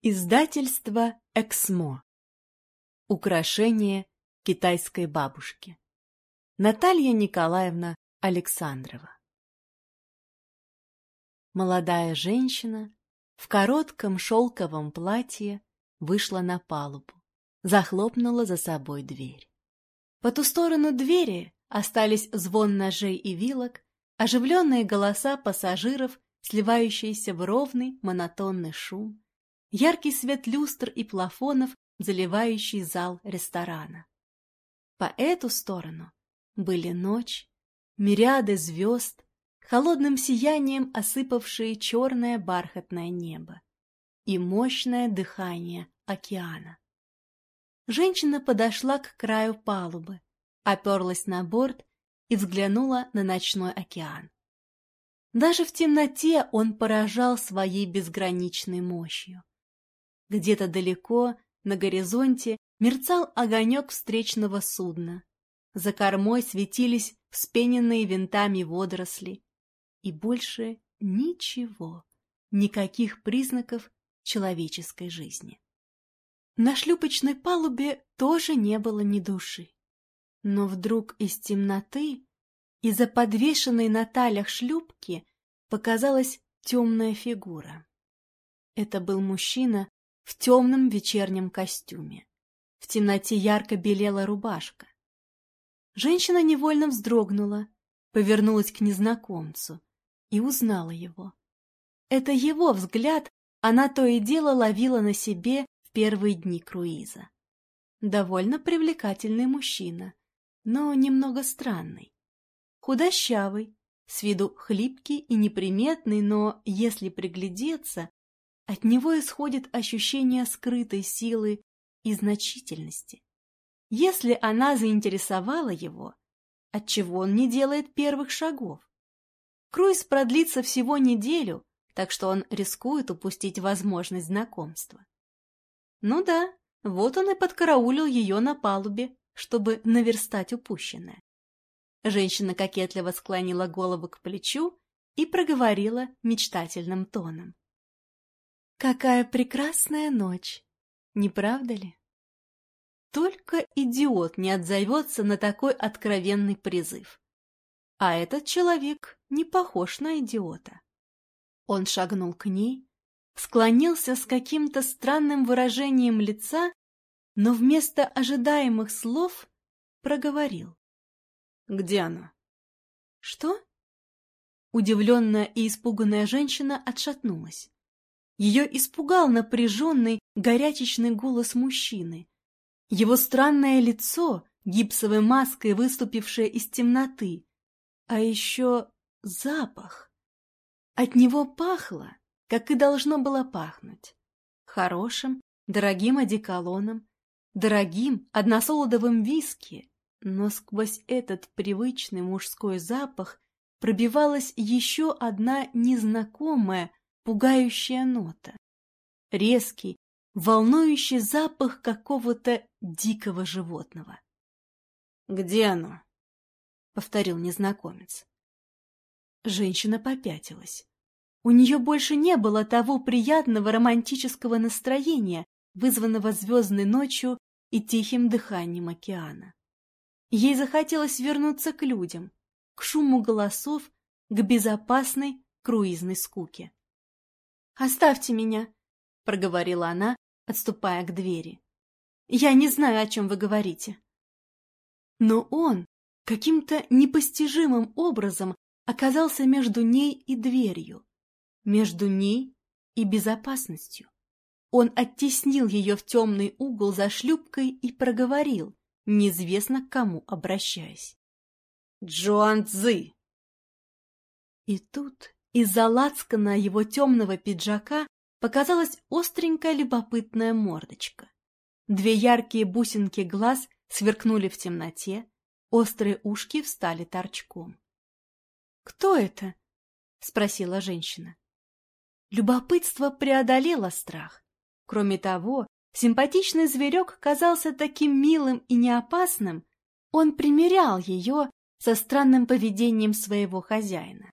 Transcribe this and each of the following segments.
Издательство «Эксмо». Украшение китайской бабушки. Наталья Николаевна Александрова. Молодая женщина в коротком шелковом платье вышла на палубу, захлопнула за собой дверь. По ту сторону двери остались звон ножей и вилок, оживленные голоса пассажиров, сливающиеся в ровный монотонный шум, яркий свет люстр и плафонов, заливающий зал ресторана. По эту сторону были ночь, мириады звезд, холодным сиянием осыпавшие черное бархатное небо и мощное дыхание океана. Женщина подошла к краю палубы, оперлась на борт и взглянула на ночной океан. Даже в темноте он поражал своей безграничной мощью. Где-то далеко, на горизонте, мерцал огонек встречного судна. За кормой светились вспененные винтами водоросли. И больше ничего, никаких признаков человеческой жизни. На шлюпочной палубе тоже не было ни души. Но вдруг из темноты, из-за подвешенной на талях шлюпки, показалась темная фигура. Это был мужчина в темном вечернем костюме. В темноте ярко белела рубашка. Женщина невольно вздрогнула, повернулась к незнакомцу и узнала его. Это его взгляд она то и дело ловила на себе в первые дни круиза. Довольно привлекательный мужчина, но немного странный. Худощавый, с виду хлипкий и неприметный, но, если приглядеться, от него исходит ощущение скрытой силы и значительности. Если она заинтересовала его, отчего он не делает первых шагов? Круиз продлится всего неделю, так что он рискует упустить возможность знакомства. Ну да, вот он и подкараулил ее на палубе, чтобы наверстать упущенное. Женщина кокетливо склонила голову к плечу и проговорила мечтательным тоном. Какая прекрасная ночь, не правда ли? Только идиот не отзовется на такой откровенный призыв. А этот человек не похож на идиота. Он шагнул к ней, склонился с каким-то странным выражением лица, но вместо ожидаемых слов проговорил. «Где она?» «Что?» Удивленная и испуганная женщина отшатнулась. Ее испугал напряженный, горячечный голос мужчины. Его странное лицо, гипсовой маской выступившее из темноты. А еще запах. От него пахло, как и должно было пахнуть. Хорошим, дорогим одеколоном, дорогим односолодовым виски. Но сквозь этот привычный мужской запах пробивалась еще одна незнакомая, пугающая нота. Резкий, волнующий запах какого-то дикого животного. «Где оно?» — повторил незнакомец. Женщина попятилась. У нее больше не было того приятного романтического настроения, вызванного звездной ночью и тихим дыханием океана. Ей захотелось вернуться к людям, к шуму голосов, к безопасной круизной скуке. «Оставьте меня!» — проговорила она, отступая к двери. «Я не знаю, о чем вы говорите». Но он каким-то непостижимым образом оказался между ней и дверью, между ней и безопасностью. Он оттеснил ее в темный угол за шлюпкой и проговорил, неизвестно к кому обращаясь. «Джоан Цзы!» И тут из-за лацкана его темного пиджака показалась остренькая любопытная мордочка. Две яркие бусинки глаз сверкнули в темноте, острые ушки встали торчком. «Кто это?» — спросила женщина. Любопытство преодолело страх. Кроме того, симпатичный зверек казался таким милым и неопасным, он примерял ее со странным поведением своего хозяина.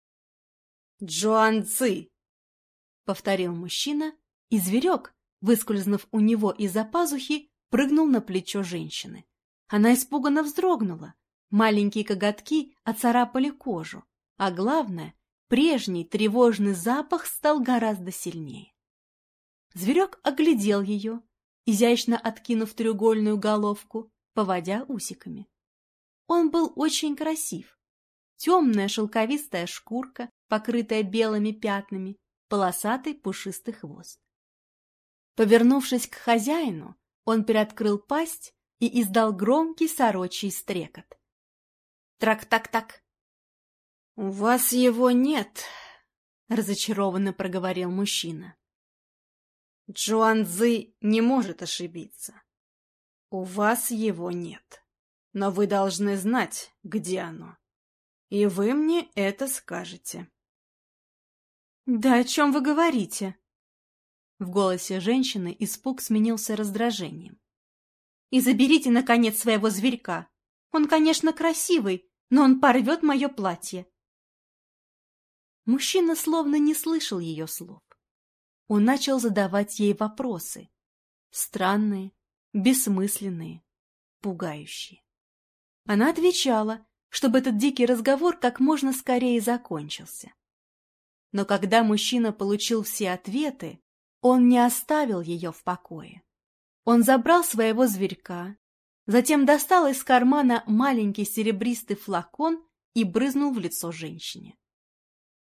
Джоан Ци!» — повторил мужчина, и зверек, выскользнув у него из-за пазухи, прыгнул на плечо женщины. Она испуганно вздрогнула. Маленькие коготки оцарапали кожу, а главное, прежний тревожный запах стал гораздо сильнее. Зверек оглядел ее, изящно откинув треугольную головку, поводя усиками. Он был очень красив. Темная шелковистая шкурка, покрытая белыми пятнами, полосатый пушистый хвост. Повернувшись к хозяину, он приоткрыл пасть и издал громкий сорочий стрекот. Трак-так-так. — У вас его нет, — разочарованно проговорил мужчина. Джуан Цзы не может ошибиться. У вас его нет, но вы должны знать, где оно. И вы мне это скажете. — Да о чем вы говорите? В голосе женщины испуг сменился раздражением. — И заберите, наконец, своего зверька. Он, конечно, красивый, но он порвет мое платье. Мужчина словно не слышал ее слов. Он начал задавать ей вопросы. Странные, бессмысленные, пугающие. Она отвечала, чтобы этот дикий разговор как можно скорее закончился. Но когда мужчина получил все ответы, он не оставил ее в покое. Он забрал своего зверька, затем достал из кармана маленький серебристый флакон и брызнул в лицо женщине.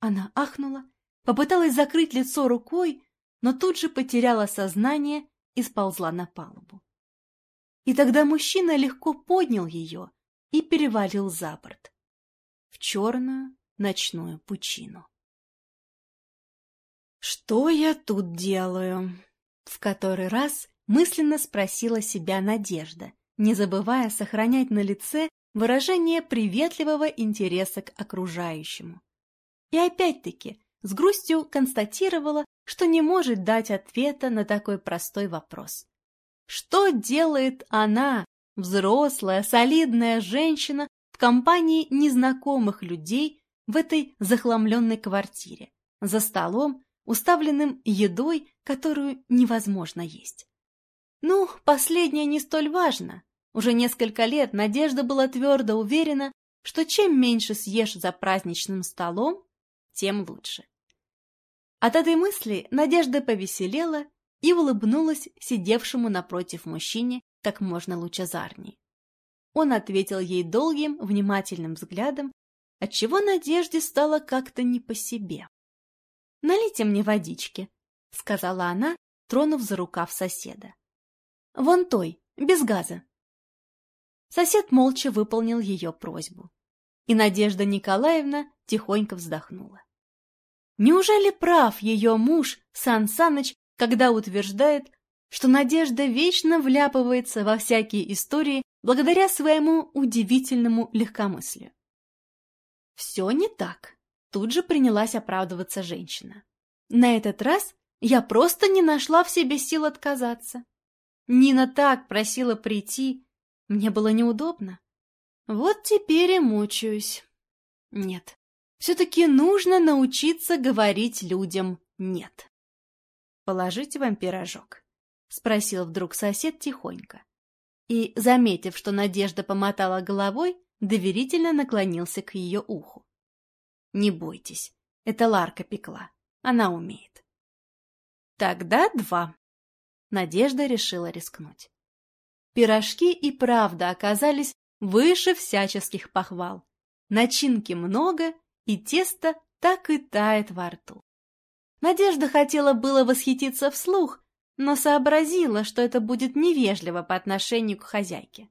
Она ахнула, попыталась закрыть лицо рукой, но тут же потеряла сознание и сползла на палубу. И тогда мужчина легко поднял ее и перевалил за борт в черную ночную пучину. «Что я тут делаю?» В который раз мысленно спросила себя Надежда, не забывая сохранять на лице выражение приветливого интереса к окружающему. И опять-таки с грустью констатировала, что не может дать ответа на такой простой вопрос. Что делает она, взрослая, солидная женщина, в компании незнакомых людей в этой захламленной квартире, за столом, уставленным едой, которую невозможно есть? Ну, последнее не столь важно. Уже несколько лет Надежда была твердо уверена, что чем меньше съешь за праздничным столом, тем лучше. От этой мысли Надежда повеселела и улыбнулась сидевшему напротив мужчине как можно лучезарней. Он ответил ей долгим, внимательным взглядом, отчего Надежде стало как-то не по себе. «Налейте мне водички», — сказала она, тронув за рукав соседа. Вон той, без газа. Сосед молча выполнил ее просьбу. И Надежда Николаевна тихонько вздохнула. Неужели прав ее муж Сан Саныч, когда утверждает, что Надежда вечно вляпывается во всякие истории благодаря своему удивительному легкомыслию? Все не так. Тут же принялась оправдываться женщина. На этот раз я просто не нашла в себе сил отказаться. Нина так просила прийти, мне было неудобно. Вот теперь и мучаюсь. Нет, все-таки нужно научиться говорить людям «нет». «Положите вам пирожок?» — спросил вдруг сосед тихонько. И, заметив, что Надежда помотала головой, доверительно наклонился к ее уху. «Не бойтесь, это Ларка пекла, она умеет». «Тогда два», Надежда решила рискнуть. Пирожки и правда оказались выше всяческих похвал. Начинки много, и тесто так и тает во рту. Надежда хотела было восхититься вслух, но сообразила, что это будет невежливо по отношению к хозяйке.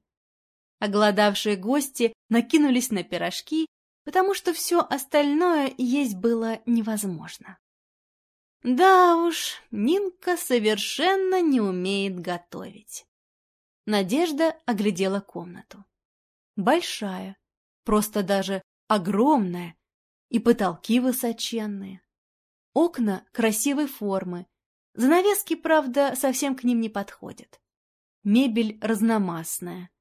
Оголодавшие гости накинулись на пирожки, потому что все остальное есть было невозможно. Да уж, Нинка совершенно не умеет готовить. Надежда оглядела комнату. Большая, просто даже огромная, и потолки высоченные. Окна красивой формы, занавески, правда, совсем к ним не подходят. Мебель разномастная.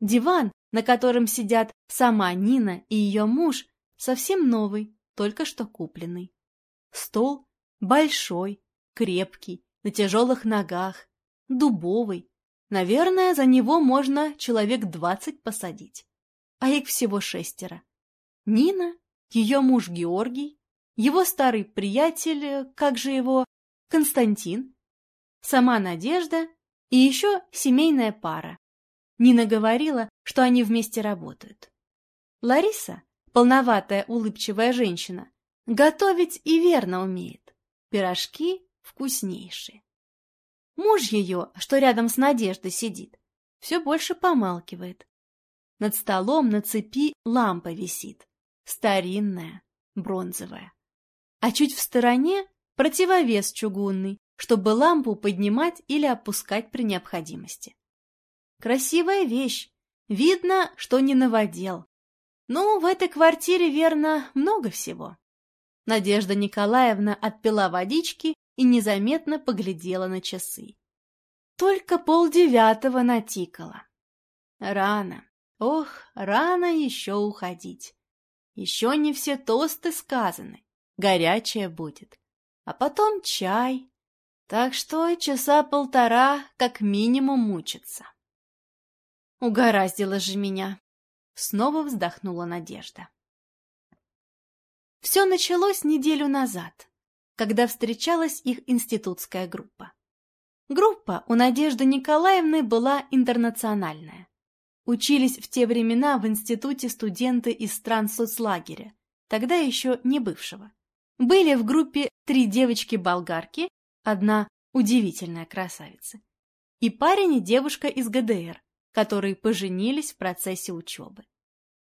Диван, на котором сидят сама Нина и ее муж, совсем новый, только что купленный. Стол Большой, крепкий, на тяжелых ногах, дубовый. Наверное, за него можно человек двадцать посадить. А их всего шестеро. Нина, ее муж Георгий, его старый приятель, как же его, Константин, сама Надежда и еще семейная пара. Нина говорила, что они вместе работают. Лариса, полноватая улыбчивая женщина, готовить и верно умеет. Пирожки вкуснейшие. Муж ее, что рядом с Надеждой сидит, все больше помалкивает. Над столом на цепи лампа висит, старинная, бронзовая. А чуть в стороне противовес чугунный, чтобы лампу поднимать или опускать при необходимости. Красивая вещь, видно, что не новодел. Ну, в этой квартире, верно, много всего. Надежда Николаевна отпила водички и незаметно поглядела на часы. Только полдевятого натикало. Рано, ох, рано еще уходить. Еще не все тосты сказаны, горячее будет. А потом чай. Так что часа полтора как минимум мучиться. Угораздило же меня. Снова вздохнула Надежда. Все началось неделю назад, когда встречалась их институтская группа. Группа у Надежды Николаевны была интернациональная. Учились в те времена в институте студенты из стран соцлагеря, тогда еще не бывшего. Были в группе три девочки-болгарки, одна удивительная красавица, и парень и девушка из ГДР, которые поженились в процессе учебы.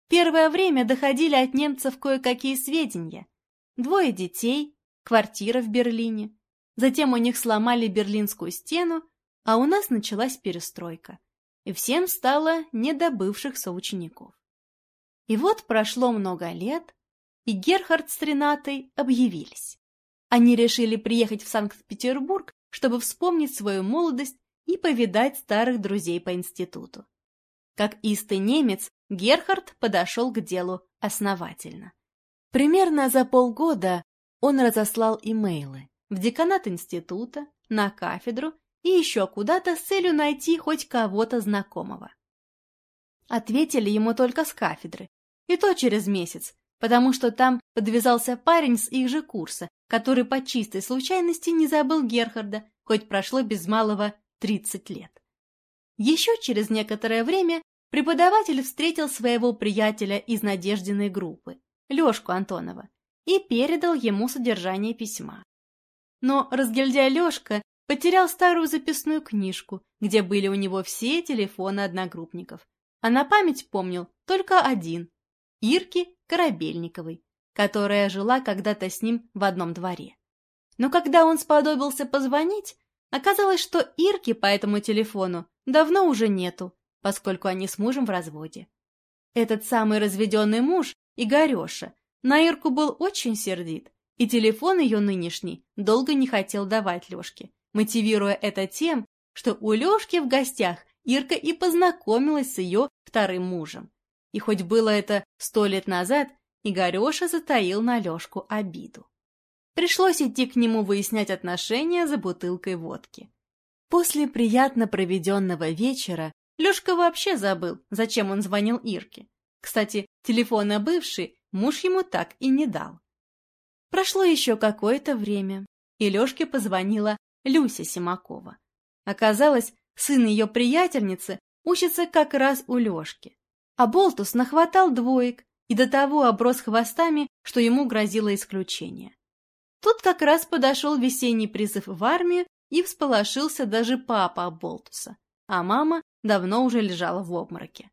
Первое время доходили от немцев кое-какие сведения. Двое детей, квартира в Берлине. Затем у них сломали Берлинскую стену, а у нас началась перестройка. И всем стало не до бывших соучеников. И вот прошло много лет, и Герхард с Ренатой объявились. Они решили приехать в Санкт-Петербург, чтобы вспомнить свою молодость и повидать старых друзей по институту. Как истый немец, Герхард подошел к делу основательно. Примерно за полгода он разослал имейлы в деканат института, на кафедру и еще куда-то с целью найти хоть кого-то знакомого. Ответили ему только с кафедры, и то через месяц, потому что там подвязался парень с их же курса, который по чистой случайности не забыл Герхарда, хоть прошло без малого тридцать лет. Еще через некоторое время преподаватель встретил своего приятеля из Надеждиной группы, Лешку Антонова, и передал ему содержание письма. Но разгильдяй Лешка потерял старую записную книжку, где были у него все телефоны одногруппников, а на память помнил только один – Ирки Корабельниковой, которая жила когда-то с ним в одном дворе. Но когда он сподобился позвонить, оказалось, что Ирки по этому телефону давно уже нету, поскольку они с мужем в разводе. Этот самый разведенный муж, Игореша, на Ирку был очень сердит, и телефон ее нынешний долго не хотел давать Лешке, мотивируя это тем, что у Лешки в гостях Ирка и познакомилась с ее вторым мужем. И хоть было это сто лет назад, Игореша затаил на Лешку обиду. Пришлось идти к нему выяснять отношения за бутылкой водки. После приятно проведенного вечера Лешка вообще забыл, зачем он звонил Ирке. Кстати, телефона бывший муж ему так и не дал. Прошло еще какое-то время, и Лешке позвонила Люся Симакова. Оказалось, сын ее приятельницы учится как раз у Лешки. А Болтус нахватал двоек и до того оброс хвостами, что ему грозило исключение. Тут как раз подошел весенний призыв в армию и всполошился даже папа Болтуса, а мама давно уже лежала в обмороке.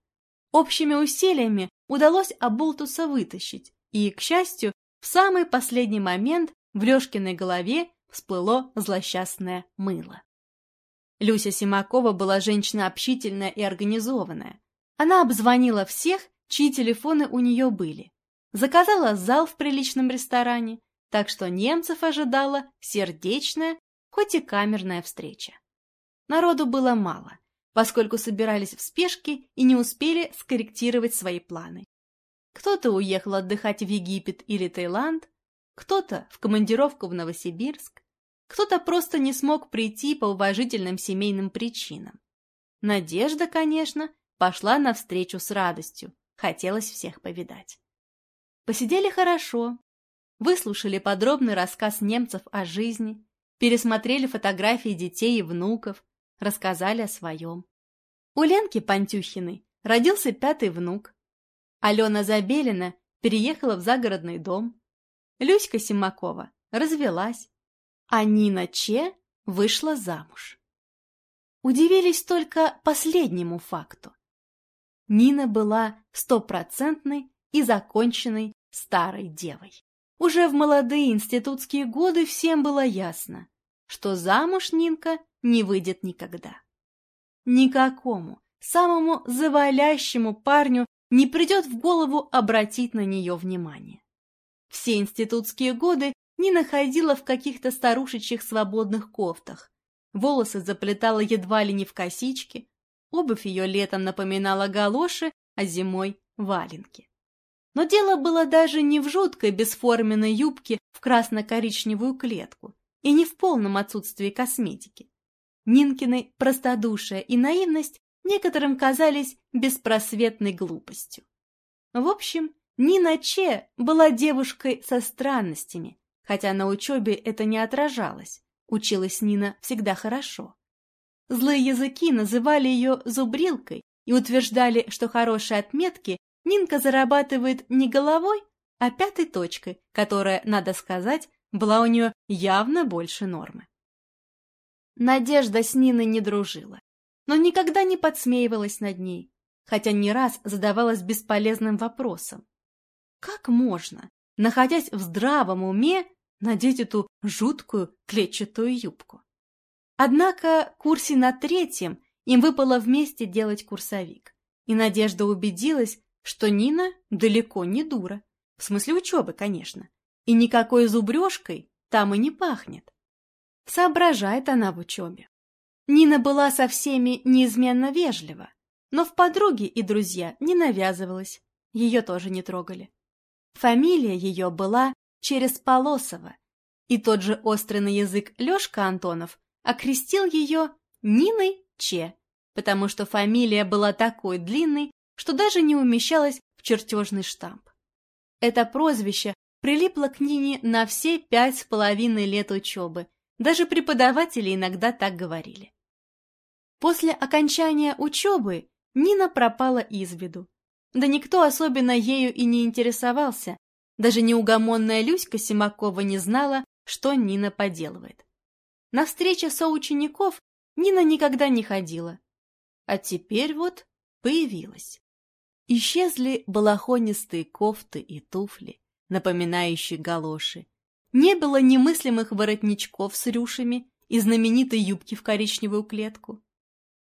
Общими усилиями удалось Абултуса вытащить, и, к счастью, в самый последний момент в Лешкиной голове всплыло злосчастное мыло. Люся Симакова была женщина общительная и организованная. Она обзвонила всех, чьи телефоны у нее были. Заказала зал в приличном ресторане, так что немцев ожидала сердечная, хоть и камерная встреча. Народу было мало, поскольку собирались в спешке и не успели скорректировать свои планы. Кто-то уехал отдыхать в Египет или Таиланд, кто-то в командировку в Новосибирск, кто-то просто не смог прийти по уважительным семейным причинам. Надежда, конечно, пошла навстречу с радостью, хотелось всех повидать. Посидели хорошо, выслушали подробный рассказ немцев о жизни, пересмотрели фотографии детей и внуков, рассказали о своем. У Ленки Пантюхиной родился пятый внук. Алена Забелина переехала в загородный дом. Люська Симакова развелась, а Нина Че вышла замуж. Удивились только последнему факту. Нина была стопроцентной и законченной старой девой. Уже в молодые институтские годы всем было ясно, что замуж Нинка не выйдет никогда. Никакому, самому завалящему парню не придет в голову обратить на нее внимание. Все институтские годы Нина ходила в каких-то старушечьих свободных кофтах, волосы заплетала едва ли не в косички, обувь ее летом напоминала галоши, а зимой — валенки. Но дело было даже не в жуткой бесформенной юбке в красно-коричневую клетку и не в полном отсутствии косметики. Нинкины простодушие и наивность некоторым казались беспросветной глупостью. В общем, Нина Че была девушкой со странностями, хотя на учебе это не отражалось. Училась Нина всегда хорошо. Злые языки называли ее зубрилкой и утверждали, что хорошие отметки Нинка зарабатывает не головой, а пятой точкой, которая, надо сказать, была у нее явно больше нормы. Надежда с Ниной не дружила, но никогда не подсмеивалась над ней, хотя не раз задавалась бесполезным вопросом. Как можно, находясь в здравом уме, надеть эту жуткую клетчатую юбку? Однако курсе на третьем им выпало вместе делать курсовик, и Надежда убедилась, что Нина далеко не дура, в смысле учебы, конечно, и никакой зубрежкой там и не пахнет. Соображает она в учебе. Нина была со всеми неизменно вежлива, но в подруги и друзья не навязывалась, ее тоже не трогали. Фамилия ее была через Полосова, и тот же острый на язык Лешка Антонов окрестил ее Ниной Че, потому что фамилия была такой длинной, что даже не умещалась в чертежный штамп. Это прозвище прилипло к Нине на все пять с половиной лет учебы, даже преподаватели иногда так говорили. После окончания учебы Нина пропала из виду. Да никто особенно ею и не интересовался, даже неугомонная Люська Симакова не знала, что Нина поделывает. На встречи соучеников Нина никогда не ходила. А теперь вот появилась. Исчезли балахонистые кофты и туфли, напоминающие галоши. Не было немыслимых воротничков с рюшами и знаменитой юбки в коричневую клетку.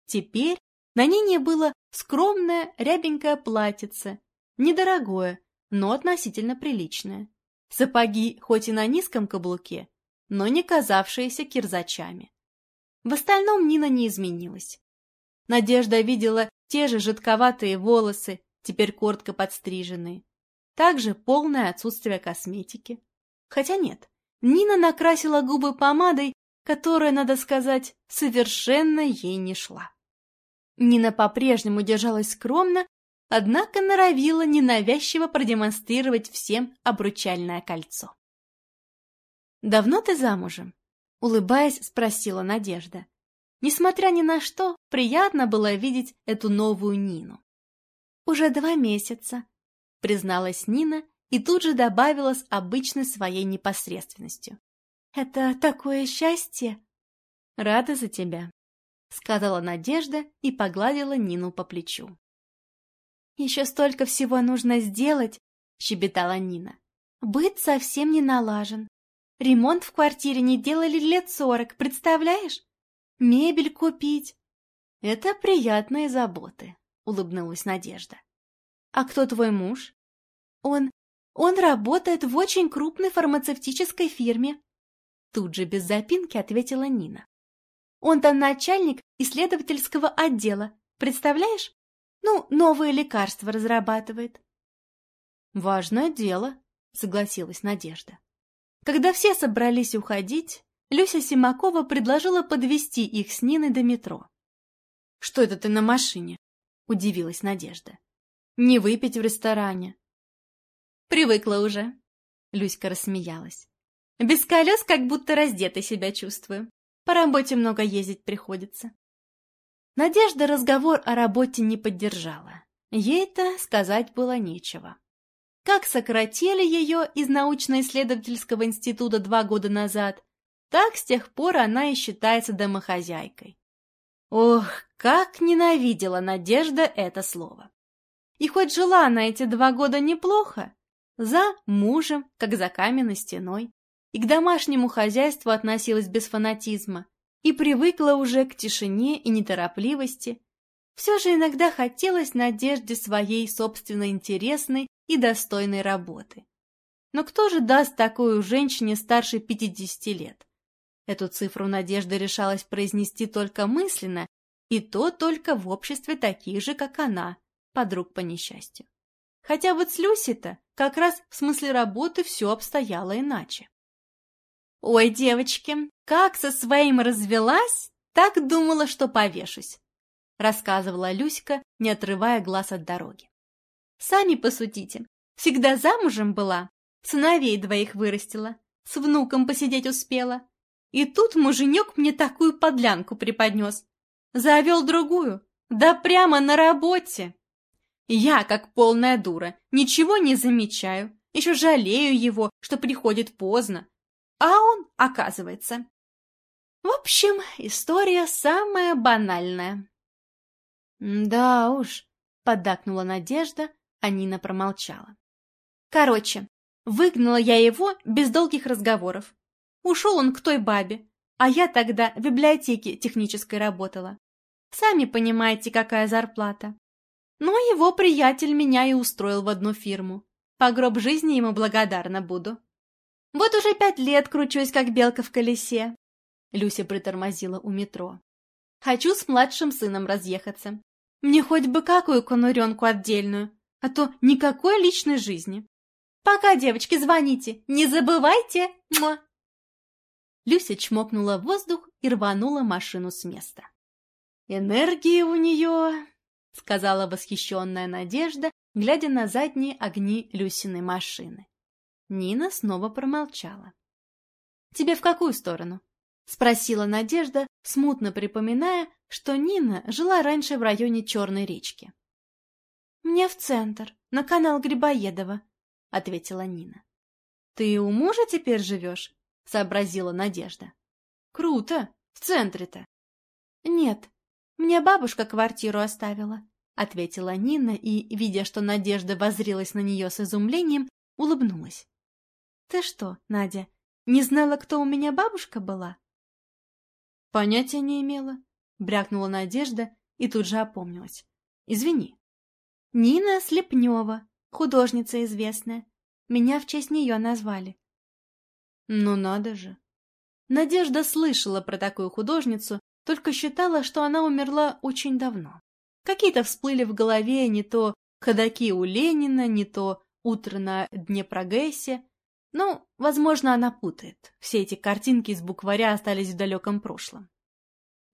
Теперь на Нине было скромное рябенькое платьице, недорогое, но относительно приличное. Сапоги хоть и на низком каблуке, но не казавшиеся кирзачами. В остальном Нина не изменилась. Надежда видела те же жидковатые волосы, теперь коротко подстриженные. Также полное отсутствие косметики. Хотя нет, Нина накрасила губы помадой, которая, надо сказать, совершенно ей не шла. Нина по-прежнему держалась скромно, однако норовила ненавязчиво продемонстрировать всем обручальное кольцо. «Давно ты замужем?» — улыбаясь, спросила Надежда. Несмотря ни на что, приятно было видеть эту новую Нину. «Уже два месяца», — призналась Нина и тут же добавила с обычной своей непосредственностью. «Это такое счастье!» «Рада за тебя», — сказала Надежда и погладила Нину по плечу. «Еще столько всего нужно сделать», — щебетала Нина. «Быт совсем не налажен. Ремонт в квартире не делали лет сорок, представляешь? Мебель купить». «Это приятные заботы», улыбнулась Надежда. «А кто твой муж?» «Он... он работает в очень крупной фармацевтической фирме». Тут же без запинки ответила Нина. «Он там начальник исследовательского отдела, представляешь? Ну, новые лекарства разрабатывает». «Важное дело», — согласилась Надежда. Когда все собрались уходить, Люся Симакова предложила подвести их с Ниной до метро. «Что это ты на машине?» — удивилась Надежда. «Не выпить в ресторане». «Привыкла уже», — Люська рассмеялась. «Без колес как будто раздетой себя чувствую. По работе много ездить приходится». Надежда разговор о работе не поддержала. Ей-то сказать было нечего. Как сократили ее из научно-исследовательского института два года назад, так с тех пор она и считается домохозяйкой. Ох, как ненавидела Надежда это слово. И хоть жила она эти два года неплохо, за мужем, как за каменной стеной, и к домашнему хозяйству относилась без фанатизма, и привыкла уже к тишине и неторопливости, все же иногда хотелось Надежде своей собственной интересной и достойной работы. Но кто же даст такую женщине старше 50 лет? Эту цифру Надежда решалась произнести только мысленно, и то только в обществе таких же, как она, подруг по несчастью. Хотя вот с Люси-то как раз в смысле работы все обстояло иначе. «Ой, девочки, как со своим развелась, так думала, что повешусь», рассказывала Люська, не отрывая глаз от дороги. «Сами посудите, всегда замужем была, сыновей двоих вырастила, с внуком посидеть успела, и тут муженек мне такую подлянку преподнес. Завел другую, да прямо на работе. Я, как полная дура, ничего не замечаю, еще жалею его, что приходит поздно. А он, оказывается. В общем, история самая банальная. «Да уж», — поддакнула Надежда, а Нина промолчала. «Короче, выгнала я его без долгих разговоров. Ушел он к той бабе, а я тогда в библиотеке технической работала. Сами понимаете, какая зарплата. Но его приятель меня и устроил в одну фирму. По гроб жизни ему благодарна буду. Вот уже пять лет кручусь, как белка в колесе. Люся притормозила у метро. Хочу с младшим сыном разъехаться. Мне хоть бы какую конуренку отдельную, а то никакой личной жизни. Пока, девочки, звоните, не забывайте. Муа. Люся чмокнула в воздух и рванула машину с места. «Энергии у нее!» — сказала восхищенная Надежда, глядя на задние огни Люсиной машины. Нина снова промолчала. «Тебе в какую сторону?» — спросила Надежда, смутно припоминая, что Нина жила раньше в районе Черной речки. «Мне в центр, на канал Грибоедова», — ответила Нина. «Ты у мужа теперь живешь?» — сообразила Надежда. «Круто! В центре-то!» «Нет, мне бабушка квартиру оставила», — ответила Нина и, видя, что Надежда возрилась на нее с изумлением, улыбнулась. «Ты что, Надя, не знала, кто у меня бабушка была?» «Понятия не имела», — брякнула Надежда и тут же опомнилась. «Извини». «Нина Слепнева, художница известная. Меня в честь нее назвали. Ну надо же. Надежда слышала про такую художницу, только считала, что она умерла очень давно. Какие-то всплыли в голове не то ходаки у Ленина, не то утро на Днепрогэсе. Ну, возможно, она путает. Все эти картинки из букваря остались в далеком прошлом.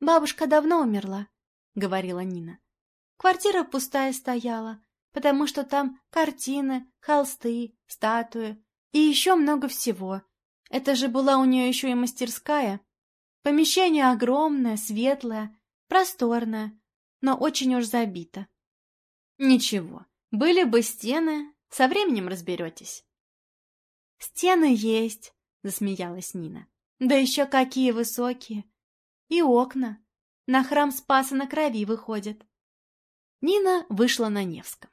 «Бабушка давно умерла», — говорила Нина. «Квартира пустая стояла, потому что там картины, холсты, статуи и еще много всего, это же была у нее еще и мастерская. Помещение огромное, светлое, просторное, но очень уж забито. Ничего, были бы стены, со временем разберетесь. Стены есть, засмеялась Нина. Да еще какие высокие. И окна. На храм Спаса на крови выходят. Нина вышла на Невском.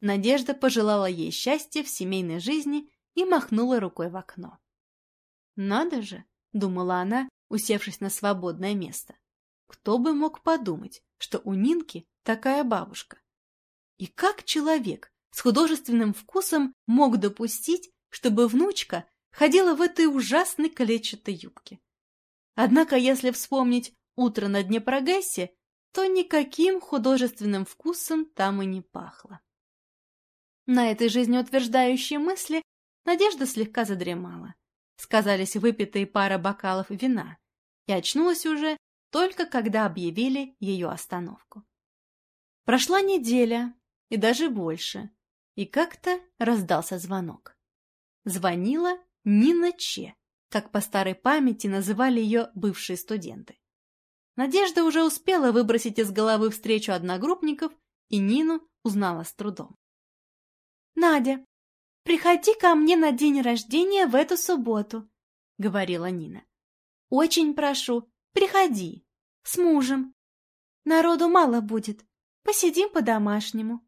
Надежда пожелала ей счастья в семейной жизни и махнула рукой в окно. «Надо же!» — думала она, усевшись на свободное место. «Кто бы мог подумать, что у Нинки такая бабушка? И как человек с художественным вкусом мог допустить, чтобы внучка ходила в этой ужасной клетчатой юбке? Однако, если вспомнить утро на Днепрогессе, то никаким художественным вкусом там и не пахло. На этой жизнеутверждающей мысли Надежда слегка задремала сказались выпитые пара бокалов вина, и очнулась уже только когда объявили ее остановку. Прошла неделя, и даже больше, и как-то раздался звонок. Звонила Нина Че, как по старой памяти называли ее бывшие студенты. Надежда уже успела выбросить из головы встречу одногруппников, и Нину узнала с трудом. «Надя, приходи ко мне на день рождения в эту субботу», — говорила Нина. «Очень прошу, приходи. С мужем. Народу мало будет. Посидим по-домашнему».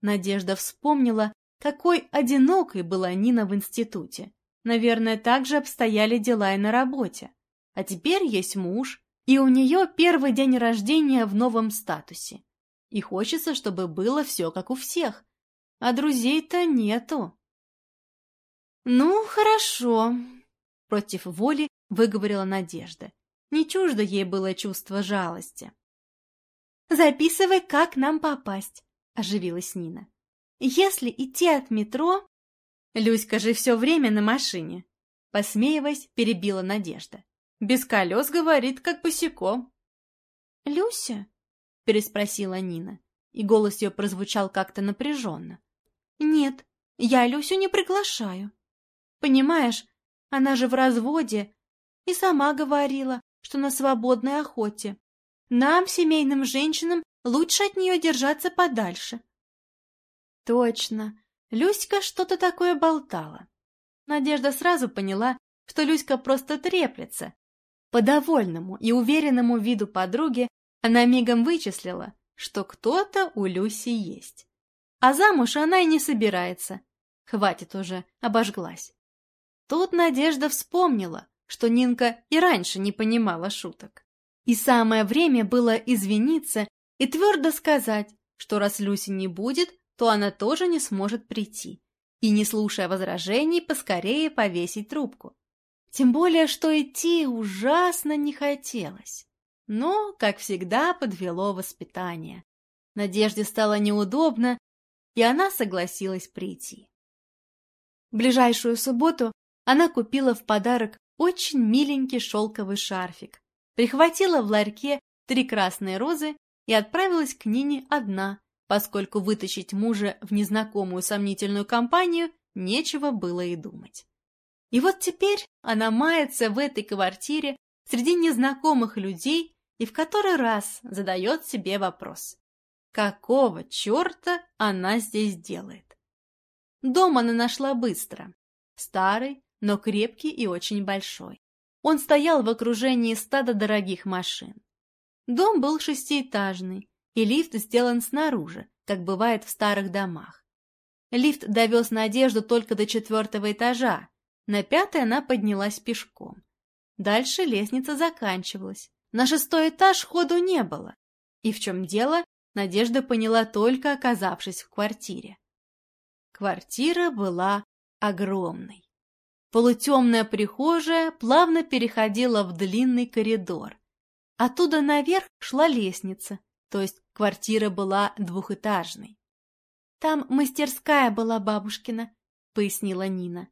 Надежда вспомнила, какой одинокой была Нина в институте. Наверное, так же обстояли дела и на работе. А теперь есть муж, и у нее первый день рождения в новом статусе. И хочется, чтобы было все как у всех. А друзей-то нету. «Ну, хорошо», — против воли выговорила Надежда. Не чуждо ей было чувство жалости. «Записывай, как нам попасть», — оживилась Нина. «Если идти от метро...» «Люська же все время на машине», — посмеиваясь, перебила Надежда. Без колес говорит, как босиком. — Люся? — переспросила Нина, и голос ее прозвучал как-то напряженно. — Нет, я Люсю не приглашаю. Понимаешь, она же в разводе и сама говорила, что на свободной охоте. Нам, семейным женщинам, лучше от нее держаться подальше. Точно, Люська что-то такое болтала. Надежда сразу поняла, что Люська просто треплется, по довольному и уверенному виду подруги она мигом вычислила, что кто-то у Люси есть. А замуж она и не собирается. Хватит уже, обожглась. Тут Надежда вспомнила, что Нинка и раньше не понимала шуток. И самое время было извиниться и твердо сказать, что раз Люси не будет, то она тоже не сможет прийти. И, не слушая возражений, поскорее повесить трубку. Тем более, что идти ужасно не хотелось. Но, как всегда, подвело воспитание. Надежде стало неудобно, и она согласилась прийти. В ближайшую субботу она купила в подарок очень миленький шелковый шарфик, прихватила в ларьке три красные розы и отправилась к Нине одна, поскольку вытащить мужа в незнакомую сомнительную компанию нечего было и думать. И вот теперь она мается в этой квартире среди незнакомых людей и в который раз задает себе вопрос. Какого черта она здесь делает? Дом она нашла быстро. Старый, но крепкий и очень большой. Он стоял в окружении стада дорогих машин. Дом был шестиэтажный, и лифт сделан снаружи, как бывает в старых домах. Лифт довез Надежду только до четвертого этажа, на пятый она поднялась пешком. Дальше лестница заканчивалась. На шестой этаж ходу не было. И в чем дело, Надежда поняла только оказавшись в квартире. Квартира была огромной. Полутемная прихожая плавно переходила в длинный коридор. Оттуда наверх шла лестница, то есть квартира была двухэтажной. «Там мастерская была бабушкина», — пояснила Нина.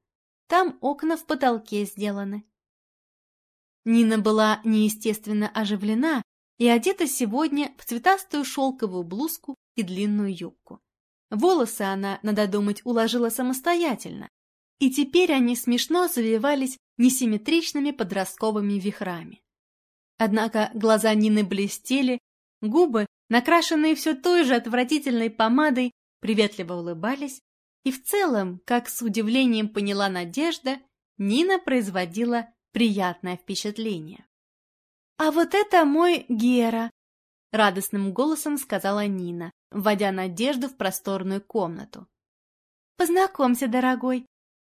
Там окна в потолке сделаны. Нина была неестественно оживлена и одета сегодня в цветастую шелковую блузку и длинную юбку. Волосы она, надо думать, уложила самостоятельно, и теперь они смешно завивались несимметричными подростковыми вихрами. Однако глаза Нины блестели, губы, накрашенные все той же отвратительной помадой, приветливо улыбались, и в целом, как с удивлением поняла Надежда, Нина производила приятное впечатление. «А вот это мой Гера!» — радостным голосом сказала Нина, вводя Надежду в просторную комнату. «Познакомься, дорогой.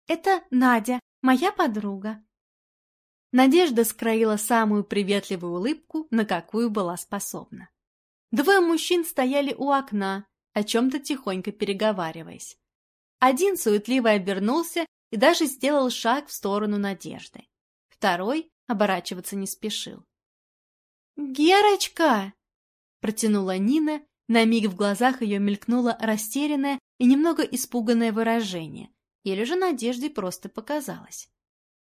Это Надя, моя подруга». Надежда скроила самую приветливую улыбку, на какую была способна. Двое мужчин стояли у окна, о чем-то тихонько переговариваясь. Один суетливо обернулся и даже сделал шаг в сторону Надежды. Второй оборачиваться не спешил. «Герочка!» — протянула Нина, на миг в глазах ее мелькнуло растерянное и немного испуганное выражение, или же Надежде просто показалось.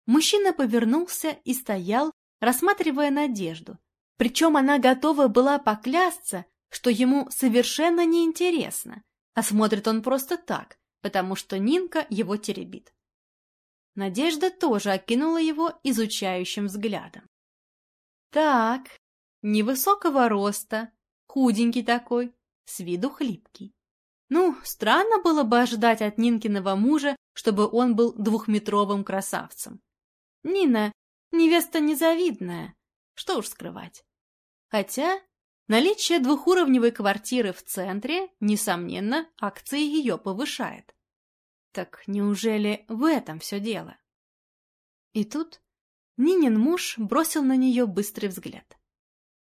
Мужчина повернулся и стоял, рассматривая Надежду. Причем она готова была поклясться, что ему совершенно неинтересно, а смотрит он просто так, потому что Нинка его теребит. Надежда тоже окинула его изучающим взглядом. Так, невысокого роста, худенький такой, с виду хлипкий. Ну, странно было бы ожидать от Нинкиного мужа, чтобы он был двухметровым красавцем. Нина — невеста незавидная, что уж скрывать. Хотя наличие двухуровневой квартиры в центре, несомненно, акции ее повышает. Так неужели в этом все дело? И тут Нинин муж бросил на нее быстрый взгляд.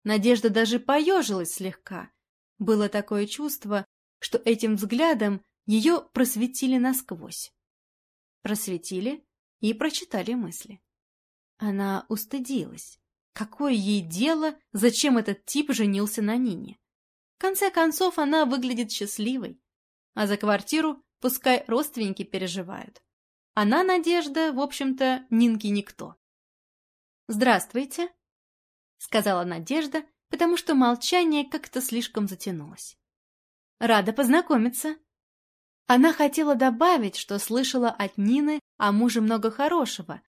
Надежда даже поежилась слегка. Было такое чувство, что этим взглядом ее просветили насквозь. Просветили и прочитали мысли. Она устыдилась. Какое ей дело, зачем этот тип женился на Нине? В конце концов, она выглядит счастливой. А за квартиру пускай родственники переживают. Она, Надежда, в общем-то, Нинки никто. «Здравствуйте», — сказала Надежда, потому что молчание как-то слишком затянулось. «Рада познакомиться». Она хотела добавить, что слышала от Нины о муже много хорошего,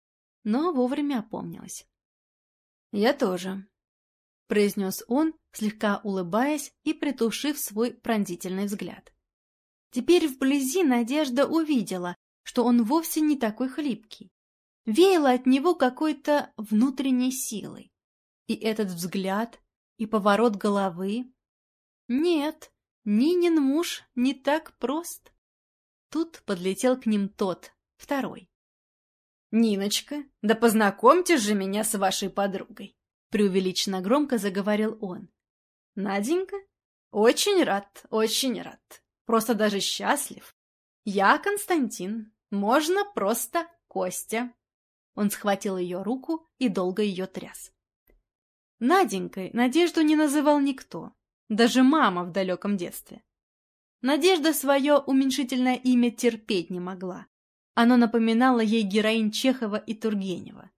но вовремя опомнилась. «Я тоже», — произнес он, слегка улыбаясь и притушив свой пронзительный взгляд. Теперь вблизи Надежда увидела, что он вовсе не такой хлипкий. Веяло от него какой-то внутренней силой. И этот взгляд, и поворот головы. Нет, Нинин муж не так прост. Тут подлетел к ним тот, второй. «Ниночка, да познакомьте же меня с вашей подругой!» Преувеличенно громко заговорил он. «Наденька? Очень рад, очень рад. Просто даже счастлив. Я Константин. Можно просто Костя». Он схватил ее руку и долго ее тряс. Наденькой Надежду не называл никто, даже мама в далеком детстве. Надежда свое уменьшительное имя терпеть не могла, оно напоминало ей героинь Чехова и Тургенева.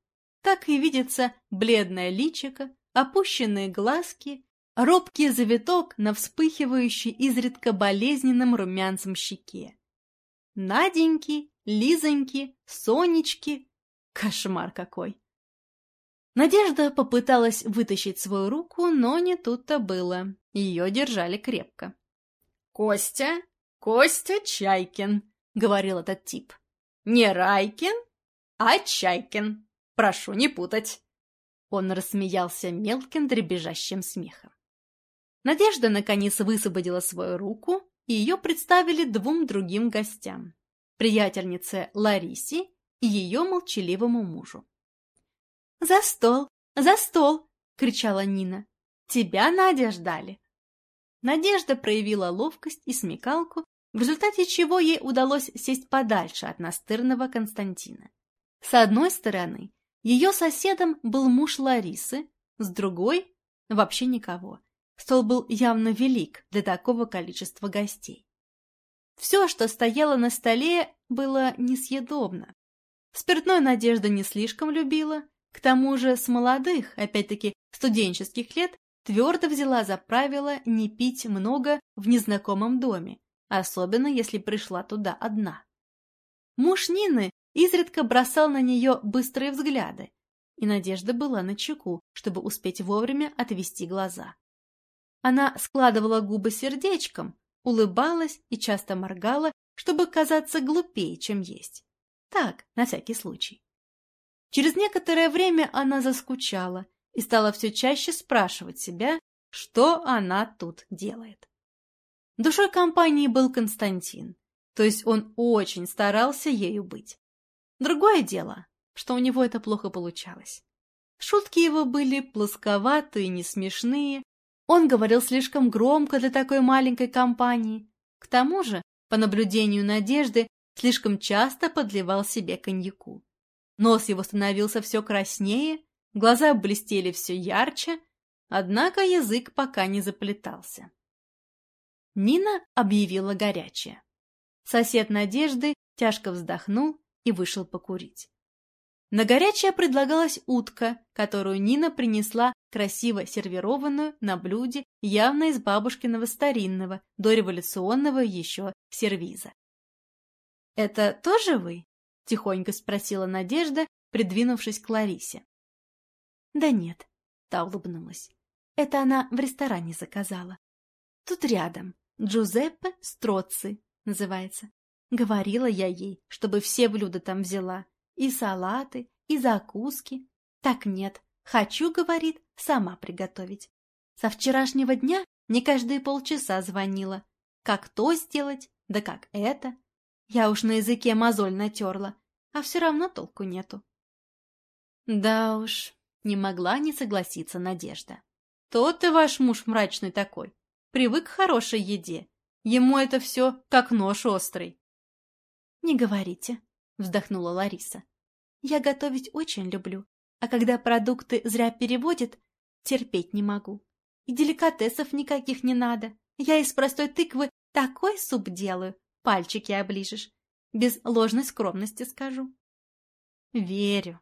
Так и видится бледное личико, опущенные глазки, робкий завиток на вспыхивающей изредка болезненным румянцем щеке. Наденьки, Лизоньки, Сонечки. Кошмар какой! Надежда попыталась вытащить свою руку, но не тут-то было. Ее держали крепко. «Костя! Костя Чайкин!» — говорил этот тип. Не Райкин, а Чайкин. Прошу не путать. Он рассмеялся мелким дребезжащим смехом. Надежда наконец высвободила свою руку, и ее представили двум другим гостям. Приятельнице Ларисе и ее молчаливому мужу. «За стол! За стол!» — кричала Нина. «Тебя, Надя, ждали!» Надежда проявила ловкость и смекалку в результате чего ей удалось сесть подальше от настырного Константина. С одной стороны, ее соседом был муж Ларисы, с другой — вообще никого. Стол был явно велик для такого количества гостей. Все, что стояло на столе, было несъедобно. Спиртной Надежда не слишком любила, к тому же с молодых, опять-таки студенческих лет, твердо взяла за правило не пить много в незнакомом доме, особенно если пришла туда одна. Муж Нины изредка бросал на нее быстрые взгляды, и Надежда была на чеку, чтобы успеть вовремя отвести глаза. Она складывала губы сердечком, улыбалась и часто моргала, чтобы казаться глупее, чем есть. Так, на всякий случай. Через некоторое время она заскучала и стала все чаще спрашивать себя, что она тут делает. Душой компании был Константин, то есть он очень старался ею быть. Другое дело, что у него это плохо получалось. Шутки его были плосковатые, не смешные, он говорил слишком громко для такой маленькой компании. К тому же, по наблюдению Надежды, слишком часто подливал себе коньяку. Нос его становился все краснее, глаза блестели все ярче, однако язык пока не заплетался. Нина объявила горячее. Сосед Надежды тяжко вздохнул и вышел покурить. На горячее предлагалась утка, которую Нина принесла красиво сервированную на блюде явно из бабушкиного старинного, дореволюционного еще сервиза. «Это тоже вы?» — тихонько спросила Надежда, придвинувшись к Ларисе. «Да нет», — та улыбнулась. «Это она в ресторане заказала. Тут рядом. Джузеппе Строци называется. Говорила я ей, чтобы все блюда там взяла. И салаты, и закуски. Так нет. Хочу, говорит, сама приготовить. Со вчерашнего дня мне каждые полчаса звонила. Как то сделать, да как это. Я уж на языке мозоль натерла, а все равно толку нету. Да уж, не могла не согласиться Надежда. Тот-то ваш муж мрачный такой. Привык к хорошей еде. Ему это все как нож острый. «Не говорите», — вздохнула Лариса. «Я готовить очень люблю, а когда продукты зря переводят, терпеть не могу. И деликатесов никаких не надо. Я из простой тыквы такой суп делаю, пальчики оближешь. Без ложной скромности скажу». «Верю».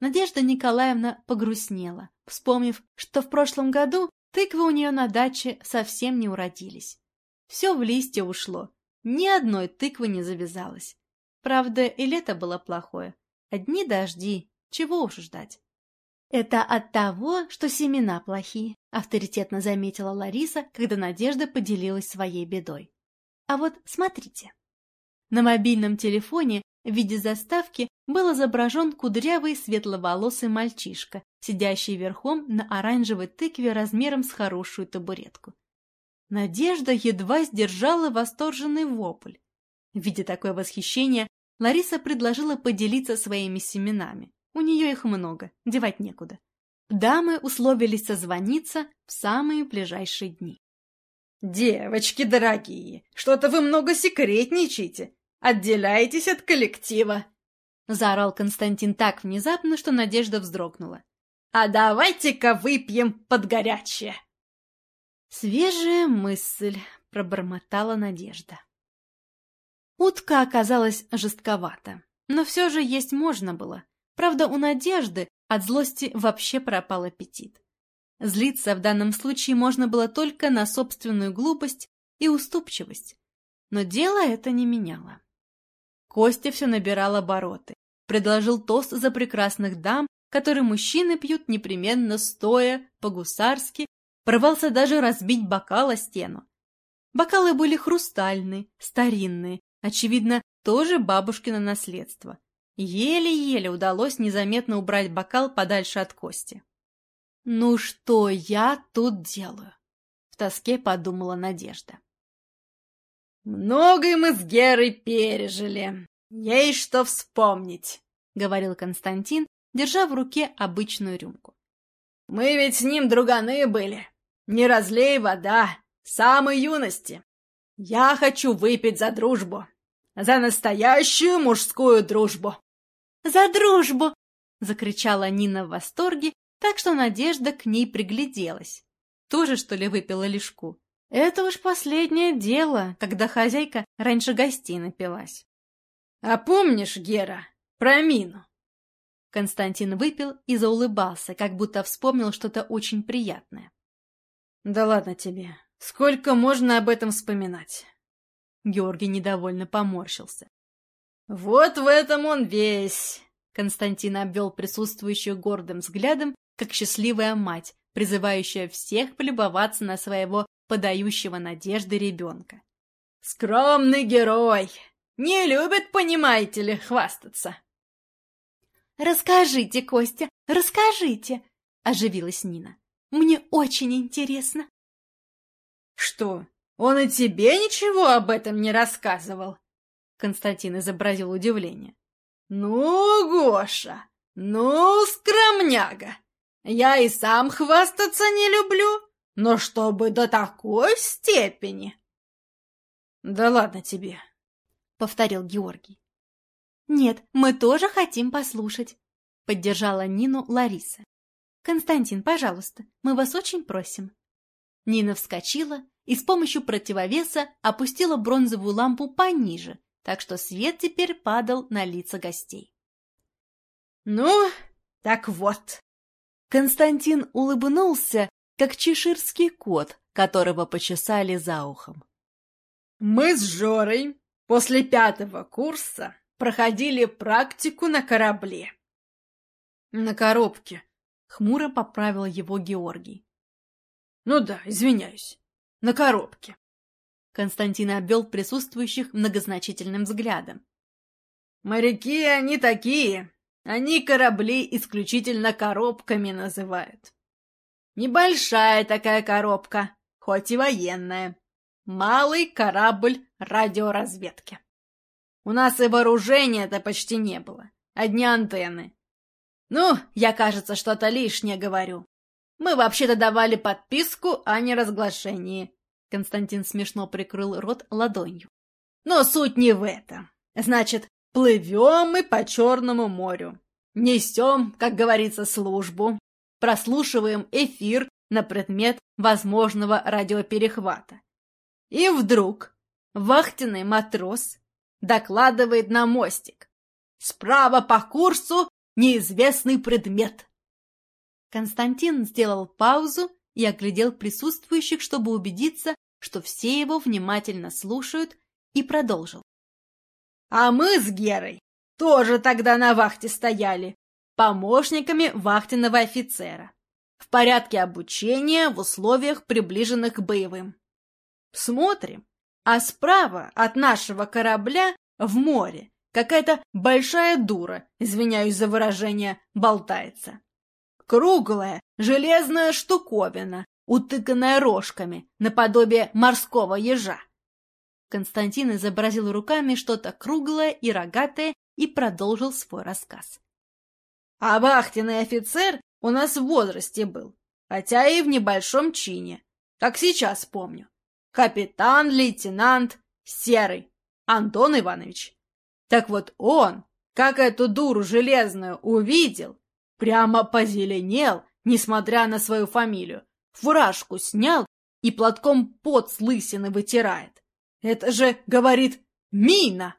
Надежда Николаевна погрустнела, вспомнив, что в прошлом году тыквы у нее на даче совсем не уродились. Все в листья ушло, ни одной тыквы не завязалось. Правда, и лето было плохое. Одни дожди, чего уж ждать. «Это от того, что семена плохие», — авторитетно заметила Лариса, когда Надежда поделилась своей бедой. «А вот смотрите». На мобильном телефоне в виде заставки был изображен кудрявый светловолосый мальчишка, сидящий верхом на оранжевой тыкве размером с хорошую табуретку. Надежда едва сдержала восторженный вопль. Видя такое восхищение, Лариса предложила поделиться своими семенами. У нее их много, девать некуда. Дамы условились созвониться в самые ближайшие дни. «Девочки дорогие, что-то вы много секретничаете. Отделяетесь от коллектива!» Заорал Константин так внезапно, что Надежда вздрогнула. «А давайте-ка выпьем под горячее!» «Свежая мысль», — пробормотала Надежда. Утка оказалась жестковата, но все же есть можно было. Правда, у Надежды от злости вообще пропал аппетит. Злиться в данном случае можно было только на собственную глупость и уступчивость. Но дело это не меняло. Костя все набирал обороты. Предложил тост за прекрасных дам, которые мужчины пьют непременно стоя, по-гусарски Порвался даже разбить бокал о стену. Бокалы были хрустальные, старинные, очевидно, тоже бабушкино наследство. Еле-еле удалось незаметно убрать бокал подальше от кости. «Ну что я тут делаю?» — в тоске подумала Надежда. «Многое мы с Герой пережили. Есть что вспомнить», — говорил Константин, держа в руке обычную рюмку. «Мы ведь с ним друганы были. Не разлей вода, самой юности. Я хочу выпить за дружбу. За настоящую мужскую дружбу. «За дружбу!» — закричала Нина в восторге, так что Надежда к ней пригляделась. Тоже, что ли, выпила лишку? Это уж последнее дело, когда хозяйка раньше гостей напилась. — А помнишь, Гера, про Мину? Константин выпил и заулыбался, как будто вспомнил что-то очень приятное. Да ладно тебе. Сколько можно об этом вспоминать? Георгий недовольно поморщился. Вот в этом он весь. Константин обвел присутствующую гордым взглядом, как счастливая мать, призывающая всех полюбоваться на своего подающего надежды ребенка. Скромный герой! Не любит, понимаете ли, хвастаться. «Расскажите, Костя, расскажите!» — оживилась Нина. Мне очень интересно. Что, он и тебе ничего об этом не рассказывал? Константин изобразил удивление. Ну, Гоша, ну, скромняга. Я и сам хвастаться не люблю, но чтобы до такой степени. Да ладно тебе, повторил Георгий. Нет, мы тоже хотим послушать, поддержала Нину Лариса. «Константин, пожалуйста, мы вас очень просим». Нина вскочила и с помощью противовеса опустила бронзовую лампу пониже, так что свет теперь падал на лица гостей. Ну, так вот. Константин улыбнулся, как чеширский кот, которого почесали за ухом. Мы с Жорой после пятого курса проходили практику на корабле. На коробке, хмуро поправил его Георгий. Ну да, извиняюсь. На коробке. Константин обвел присутствующих многозначительным взглядом. Моряки они такие. Они корабли исключительно коробками называют. Небольшая такая коробка, хоть и военная. Малый корабль радиоразведки. У нас и вооружения-то почти не было. Одни антенны. Ну, я, кажется, что-то лишнее говорю. Мы вообще-то давали подписку о неразглашении. Константин смешно прикрыл рот ладонью. Но суть не в этом. Значит, плывем мы по Черному морю. Несем, как говорится, службу. Прослушиваем эфир на предмет возможного радиоперехвата. И вдруг вахтенный матрос докладывает на мостик. Справа по курсу неизвестный предмет. Константин сделал паузу и оглядел присутствующих, чтобы убедиться, что все его внимательно слушают, и продолжил. А мы с Герой тоже тогда на вахте стояли, помощниками вахтенного офицера, в порядке обучения в условиях, приближенных к боевым. Смотрим, а справа от нашего корабля в море какая-то большая дура, извиняюсь за выражение, болтается. Круглая железная штуковина, утыканная рожками, наподобие морского ежа. Константин изобразил руками что-то круглое и рогатое и продолжил свой рассказ. А вахтенный офицер у нас в возрасте был, хотя и в небольшом чине, как сейчас помню. Капитан-лейтенант Серый Антон Иванович. Так вот он, как эту дуру железную увидел, прямо позеленел, несмотря на свою фамилию, фуражку снял и платком пот с лысины вытирает. Это же, говорит, мина!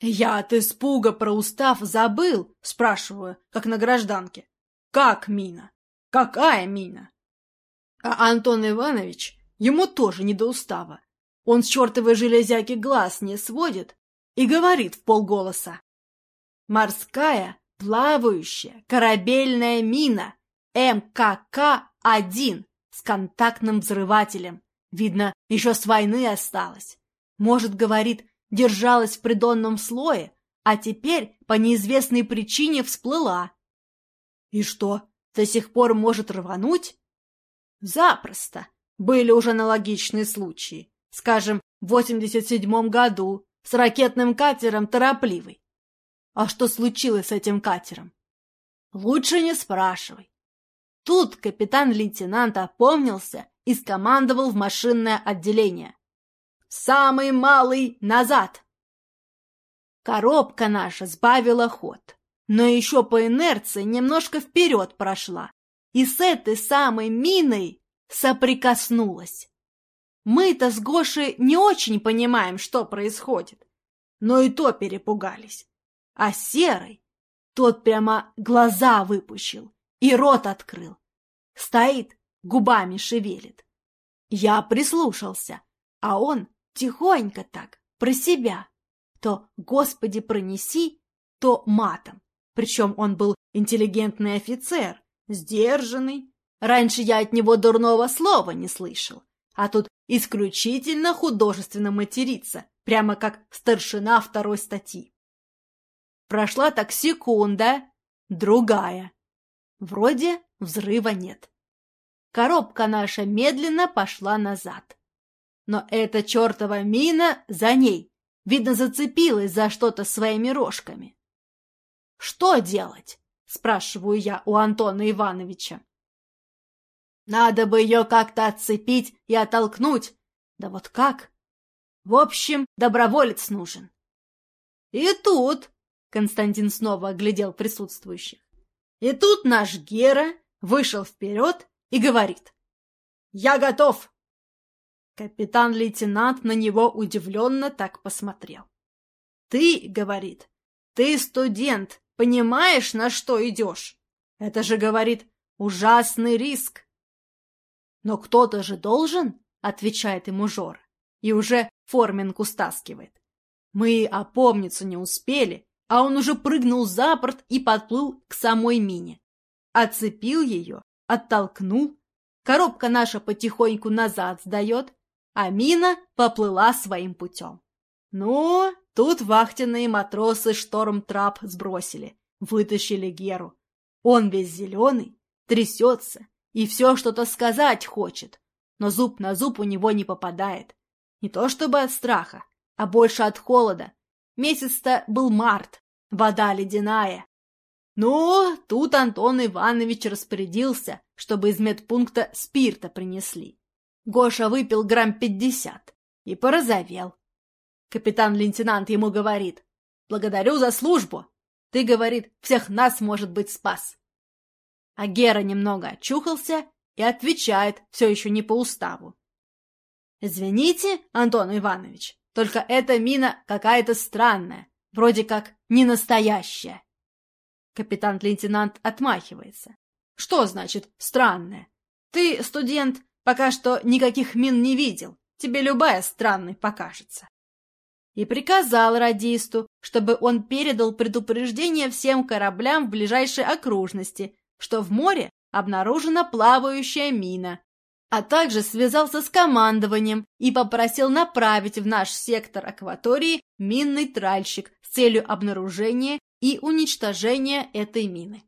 Я от испуга про устав забыл, спрашиваю, как на гражданке. Как мина? Какая мина? А Антон Иванович Ему тоже не до устава. Он с чертовой железяки глаз не сводит и говорит в полголоса. Морская, плавающая, корабельная мина МКК-1 с контактным взрывателем. Видно, еще с войны осталось. Может, говорит, держалась в придонном слое, а теперь по неизвестной причине всплыла. И что, до сих пор может рвануть? Запросто. Были уже аналогичные случаи. Скажем, в 87 году с ракетным катером «Торопливый». А что случилось с этим катером? Лучше не спрашивай. Тут капитан-лейтенант опомнился и скомандовал в машинное отделение. «Самый малый назад!» Коробка наша сбавила ход, но еще по инерции немножко вперед прошла. И с этой самой миной соприкоснулась. Мы-то с Гошей не очень понимаем, что происходит, но и то перепугались. А Серый, тот прямо глаза выпущил и рот открыл. Стоит, губами шевелит. Я прислушался, а он тихонько так, про себя. То «Господи, пронеси», то матом. Причем он был интеллигентный офицер, сдержанный, Раньше я от него дурного слова не слышал, а тут исключительно художественно материться, прямо как старшина второй статьи. Прошла так секунда, другая. Вроде взрыва нет. Коробка наша медленно пошла назад. Но эта чертова мина за ней, видно, зацепилась за что-то своими рожками. «Что делать?» — спрашиваю я у Антона Ивановича. Надо бы ее как-то отцепить и оттолкнуть. Да вот как? В общем, доброволец нужен. И тут, Константин снова оглядел присутствующих, и тут наш Гера вышел вперед и говорит. «Я готов!» Капитан-лейтенант на него удивленно так посмотрел. «Ты, — говорит, — ты студент Понимаешь, на что идешь? Это же, говорит, ужасный риск. Но кто-то же должен, отвечает ему Жора, и уже форминку стаскивает. Мы опомниться не успели, а он уже прыгнул за борт и подплыл к самой мине. Отцепил ее, оттолкнул. Коробка наша потихоньку назад сдает, а мина поплыла своим путем. Ну, тут вахтенные матросы шторм-трап сбросили, вытащили Геру. Он весь зеленый, трясется и все что-то сказать хочет, но зуб на зуб у него не попадает. Не то чтобы от страха, а больше от холода. Месяц-то был март, вода ледяная. Ну, тут Антон Иванович распорядился, чтобы из медпункта спирта принесли. Гоша выпил грамм пятьдесят и порозовел. Капитан-лейтенант ему говорит, «Благодарю за службу. Ты, говорит, всех нас, может быть, спас». А Гера немного очухался и отвечает, все еще не по уставу. «Извините, Антон Иванович, только эта мина какая-то странная, вроде как не настоящая». Капитан-лейтенант отмахивается. «Что значит странная? Ты, студент, пока что никаких мин не видел. Тебе любая странной покажется» и приказал радисту, чтобы он передал предупреждение всем кораблям в ближайшей окружности, что в море обнаружена плавающая мина, а также связался с командованием и попросил направить в наш сектор акватории минный тральщик с целью обнаружения и уничтожения этой мины.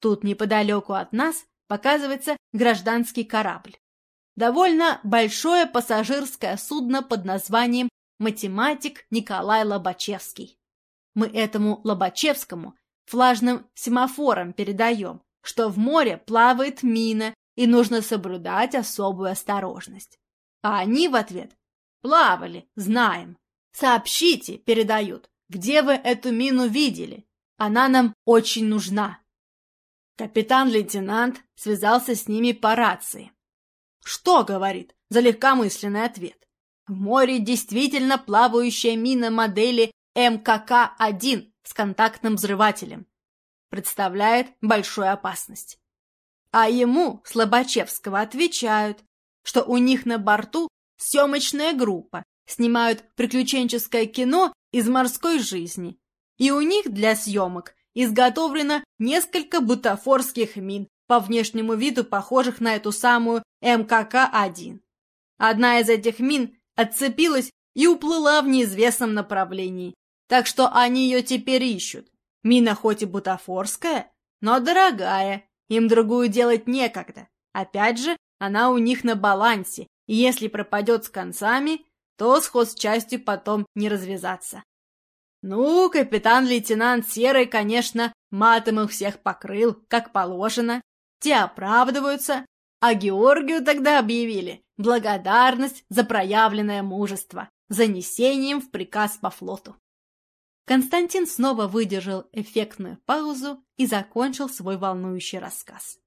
Тут неподалеку от нас показывается гражданский корабль. Довольно большое пассажирское судно под названием математик Николай Лобачевский. Мы этому Лобачевскому флажным семафором передаем, что в море плавает мина и нужно соблюдать особую осторожность. А они в ответ «Плавали, знаем. Сообщите», передают, где вы эту мину видели. Она нам очень нужна. Капитан-лейтенант связался с ними по рации. «Что?» — говорит, за легкомысленный ответ. В море действительно плавающая мина модели МКК-1 с контактным взрывателем. Представляет большую опасность. А ему, Слобачевского, отвечают, что у них на борту съемочная группа, снимают приключенческое кино из морской жизни. И у них для съемок изготовлено несколько бутафорских мин, по внешнему виду похожих на эту самую МКК-1. Одна из этих мин отцепилась и уплыла в неизвестном направлении. Так что они ее теперь ищут. Мина хоть и бутафорская, но дорогая, им другую делать некогда. Опять же, она у них на балансе, и если пропадет с концами, то с хозчастью потом не развязаться. Ну, капитан-лейтенант Серый, конечно, матом их всех покрыл, как положено. Те оправдываются, а Георгию тогда объявили благодарность за проявленное мужество, занесением в приказ по флоту. Константин снова выдержал эффектную паузу и закончил свой волнующий рассказ.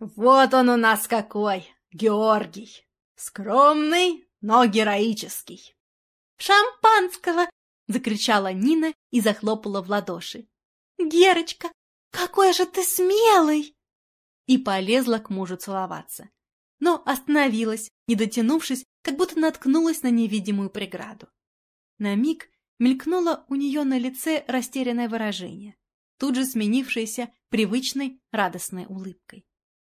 «Вот он у нас какой, Георгий! Скромный, но героический!» «Шампанского!» — закричала Нина и захлопала в ладоши. «Герочка, какой же ты смелый!» и полезла к мужу целоваться. Но остановилась, не дотянувшись, как будто наткнулась на невидимую преграду. На миг мелькнуло у нее на лице растерянное выражение, тут же сменившееся привычной радостной улыбкой.